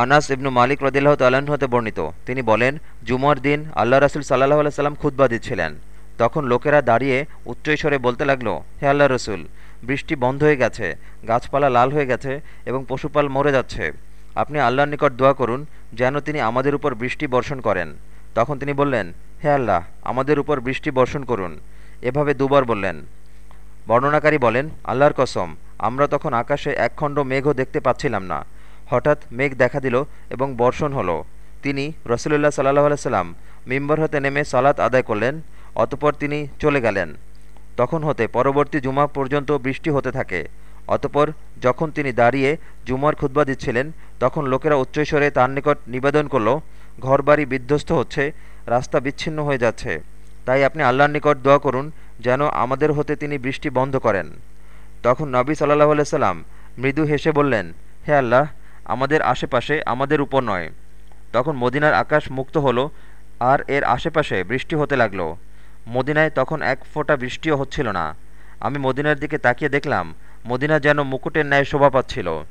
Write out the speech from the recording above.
আনাস ইবনু মালিক রদিল্লাহ তাল্লাহ্ন হতে বর্ণিত। তিনি বলেন, জুমার দিন আল্লাহ রসুল সাল্লাহ আল্লাহ সাল্লাম খুদ্া দিচ্ছিলেন। তখন লোকেরা দাঁড়িয়ে উচ্চৈস্বরে বলতে লাগল, হে আল্লাহ রসুল, বৃষ্টি বন্ধ হয়ে গেছে, গাছপালা লাল হয়ে গেছে এবং পশুপাল মরে যাচ্ছে। আপনি আল্লাহর নিকট দোয়া করুন যেন তিনি আমাদের উপর বৃষ্টি বর্ষণ করেন। তখন তিনি বললেন, হে আল্লাহ, আমাদের উপর বৃষ্টি বর্ষণ করুন। এভাবে দুবার বললেন। বর্ণনাকারী বলেন, আল্লাহর কসম, আমরা তখন আকাশে একখণ্ড মেঘও দেখতে পাচ্ছিলাম না। হঠাৎ মেঘ দেখা দিল এবং বর্ষণ হলো। তিনি রসুলুল্লাহ সাল্লাহ আলাইসাল্লাম মিম্বর হতে নেমে সালাত আদায় করলেন, অতপর তিনি চলে গেলেন। তখন হতে পরবর্তী জুমা পর্যন্ত বৃষ্টি হতে থাকে। অতপর যখন তিনি দাঁড়িয়ে জুমার খুতবা দিচ্ছিলেন, তখন লোকেরা উচ্চস্বরে তার নিকট নিবেদন করল, ঘরবাড়ি বিধ্বস্ত হচ্ছে, রাস্তা বিচ্ছিন্ন হয়ে যাচ্ছে। তাই আপনি আল্লাহর নিকট দোয়া করুন যেন আমাদের হতে তিনি বৃষ্টি বন্ধ করেন। তখন নবী সাল্লাহ সাল্লাম মৃদু হেসে বললেন, হে আল্লাহ আমাদের আশেপাশে আমাদের উপর নয়। তখন মদিনার আকাশ মুক্ত হল আর এর আশেপাশে বৃষ্টি হতে লাগল। মদিনায় তখন এক ফোঁটা বৃষ্টিও হচ্ছিল না। আমি মদিনার দিকে তাকিয়ে দেখলাম, মদিনা যেন মুকুটের ন্যায় শোভা পাচ্ছিল।